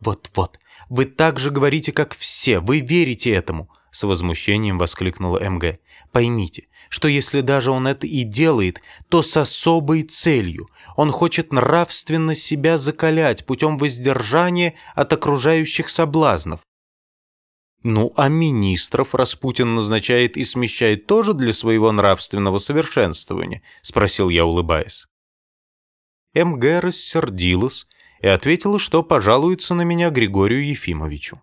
«Вот-вот, вы так же говорите, как все, вы верите этому!» С возмущением воскликнула МГ. «Поймите, что если даже он это и делает, то с особой целью. Он хочет нравственно себя закалять путем воздержания от окружающих соблазнов. Ну, а министров Распутин назначает и смещает тоже для своего нравственного совершенствования? Спросил я, улыбаясь. МГ рассердилась и ответила, что пожалуется на меня Григорию Ефимовичу.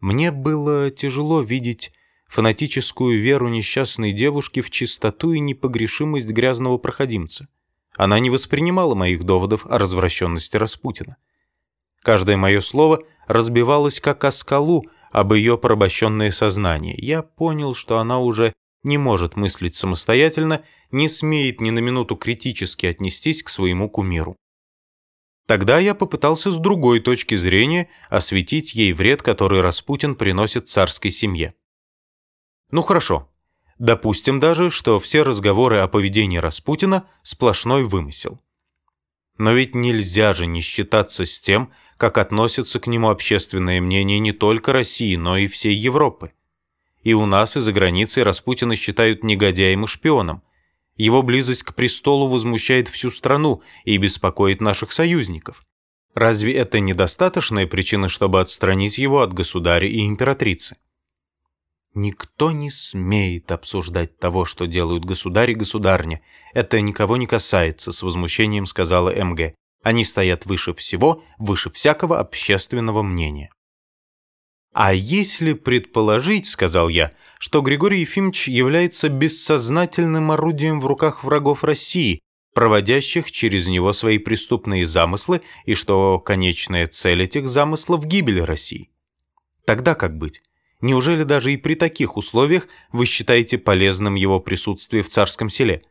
Мне было тяжело видеть фанатическую веру несчастной девушки в чистоту и непогрешимость грязного проходимца. Она не воспринимала моих доводов о развращенности Распутина. Каждое мое слово разбивалось как о скалу об ее порабощенное сознание. Я понял, что она уже не может мыслить самостоятельно, не смеет ни на минуту критически отнестись к своему кумиру. Тогда я попытался с другой точки зрения осветить ей вред, который Распутин приносит царской семье. Ну хорошо, допустим даже, что все разговоры о поведении Распутина – сплошной вымысел. Но ведь нельзя же не считаться с тем, как относится к нему общественное мнение не только России, но и всей Европы. И у нас, и за границей Распутина считают негодяем и шпионом – его близость к престолу возмущает всю страну и беспокоит наших союзников. Разве это недостаточная причина, чтобы отстранить его от государя и императрицы? Никто не смеет обсуждать того, что делают государь и государня. Это никого не касается, с возмущением сказала МГ. Они стоят выше всего, выше всякого общественного мнения. «А если предположить, — сказал я, — что Григорий Ефимович является бессознательным орудием в руках врагов России, проводящих через него свои преступные замыслы, и что конечная цель этих замыслов — гибель России? Тогда как быть? Неужели даже и при таких условиях вы считаете полезным его присутствие в царском селе?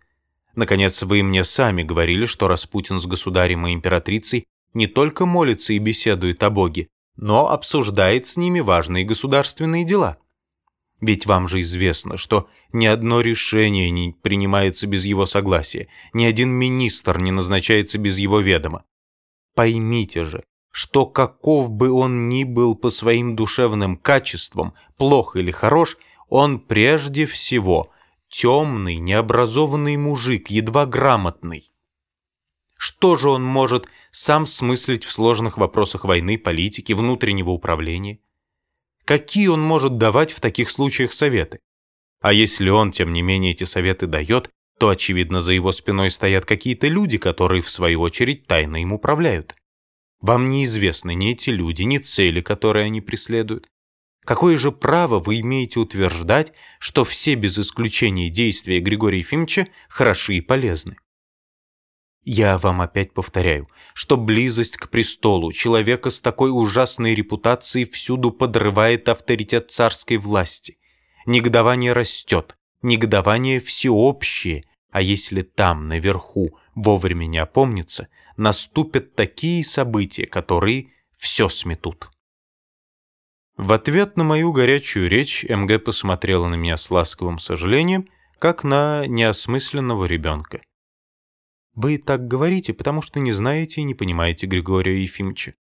Наконец, вы мне сами говорили, что Распутин с государем и императрицей не только молится и беседует о Боге, но обсуждает с ними важные государственные дела. Ведь вам же известно, что ни одно решение не принимается без его согласия, ни один министр не назначается без его ведома. Поймите же, что каков бы он ни был по своим душевным качествам, плох или хорош, он прежде всего темный, необразованный мужик, едва грамотный. Что же он может сам смыслить в сложных вопросах войны, политики, внутреннего управления? Какие он может давать в таких случаях советы? А если он, тем не менее, эти советы дает, то, очевидно, за его спиной стоят какие-то люди, которые, в свою очередь, тайно им управляют. Вам неизвестны ни эти люди, ни цели, которые они преследуют. Какое же право вы имеете утверждать, что все без исключения действия Григория Ефимовича хороши и полезны? Я вам опять повторяю, что близость к престолу человека с такой ужасной репутацией всюду подрывает авторитет царской власти. Негодование растет, негодование всеобщее, а если там, наверху, вовремя не опомнится, наступят такие события, которые все сметут. В ответ на мою горячую речь МГ посмотрела на меня с ласковым сожалением, как на неосмысленного ребенка. Вы так говорите, потому что не знаете и не понимаете Григория Ефимовича.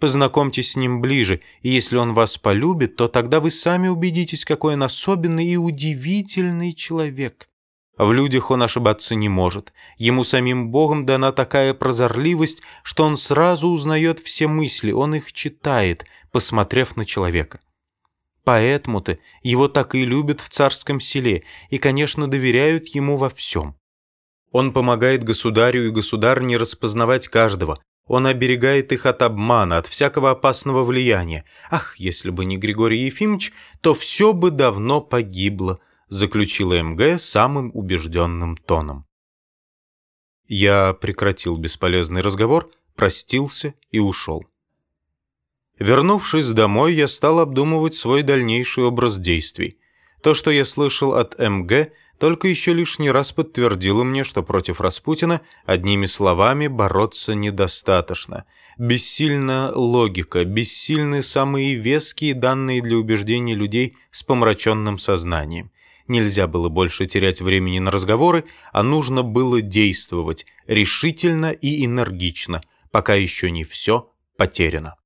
Познакомьтесь с ним ближе, и если он вас полюбит, то тогда вы сами убедитесь, какой он особенный и удивительный человек. В людях он ошибаться не может. Ему самим Богом дана такая прозорливость, что он сразу узнает все мысли, он их читает, посмотрев на человека. Поэтому-то его так и любят в царском селе и, конечно, доверяют ему во всем. Он помогает государю и государне распознавать каждого. Он оберегает их от обмана, от всякого опасного влияния. Ах, если бы не Григорий Ефимович, то все бы давно погибло, заключила МГ самым убежденным тоном. Я прекратил бесполезный разговор, простился и ушел. Вернувшись домой, я стал обдумывать свой дальнейший образ действий. То, что я слышал от МГ, только еще лишний раз подтвердило мне, что против Распутина одними словами бороться недостаточно. Бессильна логика, бессильны самые веские данные для убеждения людей с помраченным сознанием. Нельзя было больше терять времени на разговоры, а нужно было действовать решительно и энергично, пока еще не все потеряно.